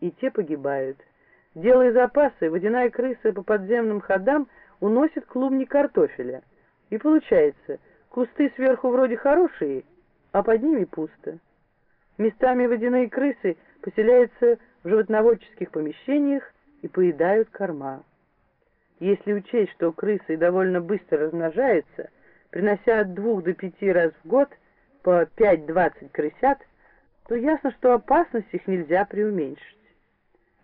и те погибают. Делая запасы, водяная крыса по подземным ходам уносит клубни картофеля. И получается, кусты сверху вроде хорошие, а под ними пусто. Местами водяные крысы поселяются в животноводческих помещениях и поедают корма. Если учесть, что крысы довольно быстро размножаются, принося от двух до пяти раз в год по 5-20 крысят, то ясно, что опасность их нельзя преуменьшить.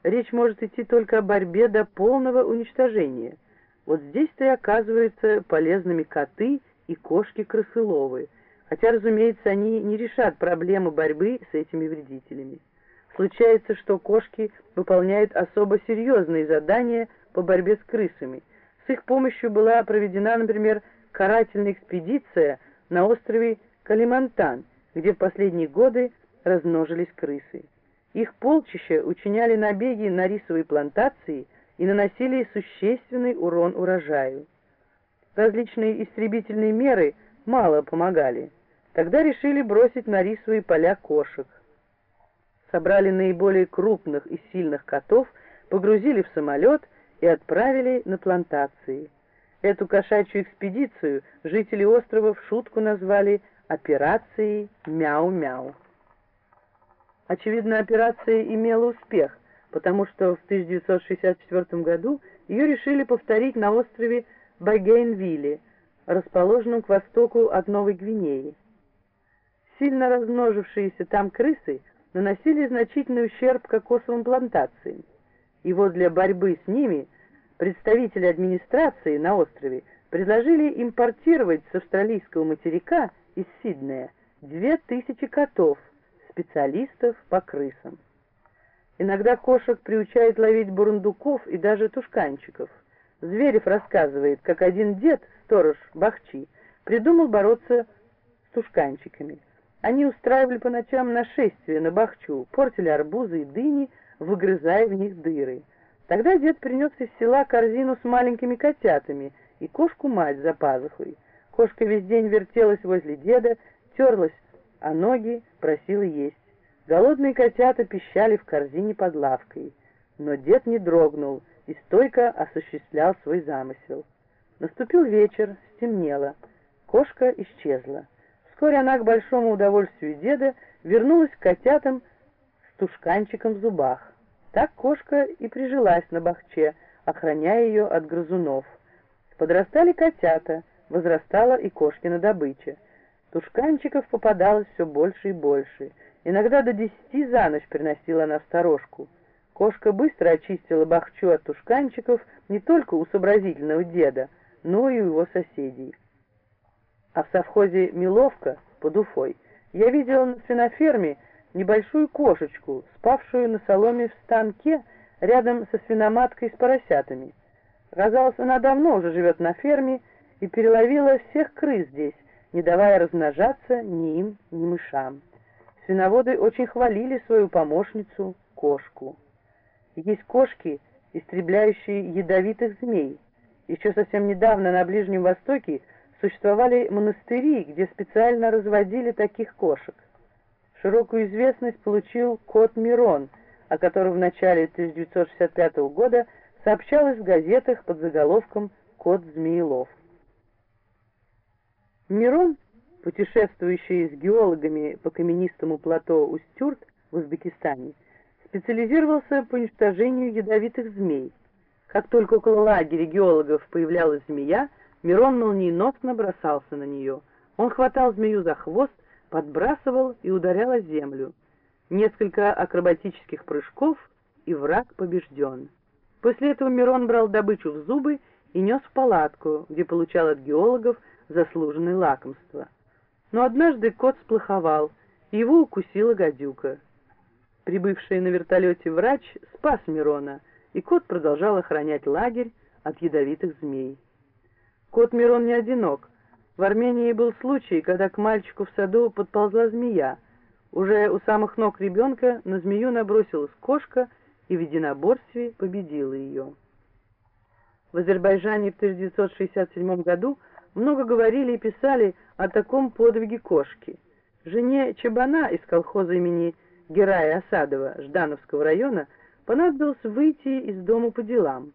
Речь может идти только о борьбе до полного уничтожения. Вот здесь-то и оказываются полезными коты и кошки-крысыловые, хотя, разумеется, они не решат проблемы борьбы с этими вредителями. Случается, что кошки выполняют особо серьезные задания по борьбе с крысами. С их помощью была проведена, например, карательная экспедиция на острове Калимантан, где в последние годы размножились крысы. Их полчища учиняли набеги на рисовые плантации и наносили существенный урон урожаю. Различные истребительные меры мало помогали. Тогда решили бросить на рисовые поля кошек. Собрали наиболее крупных и сильных котов, погрузили в самолет и отправили на плантации. Эту кошачью экспедицию жители острова в шутку назвали «Операцией Мяу-Мяу». Очевидно, операция имела успех, потому что в 1964 году ее решили повторить на острове Багейнвилле, расположенном к востоку от Новой Гвинеи. Сильно размножившиеся там крысы наносили значительный ущерб кокосовым плантациям, и вот для борьбы с ними представители администрации на острове предложили импортировать с австралийского материка из Сиднея две тысячи котов – специалистов по крысам. Иногда кошек приучают ловить бурундуков и даже тушканчиков. Зверев рассказывает, как один дед, сторож Бахчи, придумал бороться с тушканчиками. Они устраивали по ночам нашествие на Бахчу, портили арбузы и дыни, выгрызая в них дыры. Тогда дед принес из села корзину с маленькими котятами и кошку-мать за пазухой. Кошка весь день вертелась возле деда, терлась а ноги просила есть. Голодные котята пищали в корзине под лавкой, но дед не дрогнул и стойко осуществлял свой замысел. Наступил вечер, стемнело, кошка исчезла. Вскоре она, к большому удовольствию деда, вернулась к котятам с тушканчиком в зубах. Так кошка и прижилась на бахче, охраняя ее от грызунов. Подрастали котята, возрастала и кошкина добыча. Тушканчиков попадалось все больше и больше. Иногда до десяти за ночь приносила она сторожку. Кошка быстро очистила бахчу от тушканчиков не только у сообразительного деда, но и у его соседей. А в совхозе Миловка под Уфой я видела на свиноферме небольшую кошечку, спавшую на соломе в станке рядом со свиноматкой с поросятами. Казалось, она давно уже живет на ферме и переловила всех крыс здесь, не давая размножаться ни им, ни мышам. Свиноводы очень хвалили свою помощницу, кошку. Есть кошки, истребляющие ядовитых змей. Еще совсем недавно на Ближнем Востоке существовали монастыри, где специально разводили таких кошек. Широкую известность получил кот Мирон, о котором в начале 1965 года сообщалось в газетах под заголовком «Кот Змеелов». Мирон, путешествующий с геологами по каменистому плато Устюрт в Узбекистане, специализировался по уничтожению ядовитых змей. Как только около лагеря геологов появлялась змея, Мирон молниеносно бросался на нее. Он хватал змею за хвост, подбрасывал и ударял о землю. Несколько акробатических прыжков, и враг побежден. После этого Мирон брал добычу в зубы и нес в палатку, где получал от геологов заслуженное лакомство. Но однажды кот сплоховал, его укусила гадюка. Прибывший на вертолете врач спас Мирона, и кот продолжал охранять лагерь от ядовитых змей. Кот Мирон не одинок. В Армении был случай, когда к мальчику в саду подползла змея. Уже у самых ног ребенка на змею набросилась кошка и в единоборстве победила ее. В Азербайджане в 1967 году много говорили и писали о таком подвиге кошки. Жене Чабана из колхоза имени Герая Осадова Ждановского района понадобилось выйти из дома по делам.